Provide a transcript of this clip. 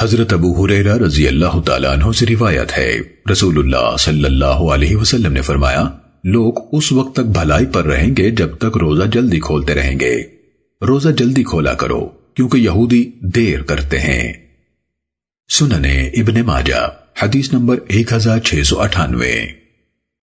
حضرت ابو حریرہ رضی اللہ تعالیٰ عنہ سے روایت ہے۔ رسول اللہ صلی اللہ علیہ وسلم نے فرمایا، لوگ اس وقت تک بھلائی پر رہیں گے جب تک روزہ جلدی کھولتے رہیں گے۔ روزہ جلدی کھولا کرو، کیونکہ یہودی دیر کرتے ہیں۔ سننے ابن ماجہ، حدیث نمبر ایک ہزار چھ سو اٹھانوے۔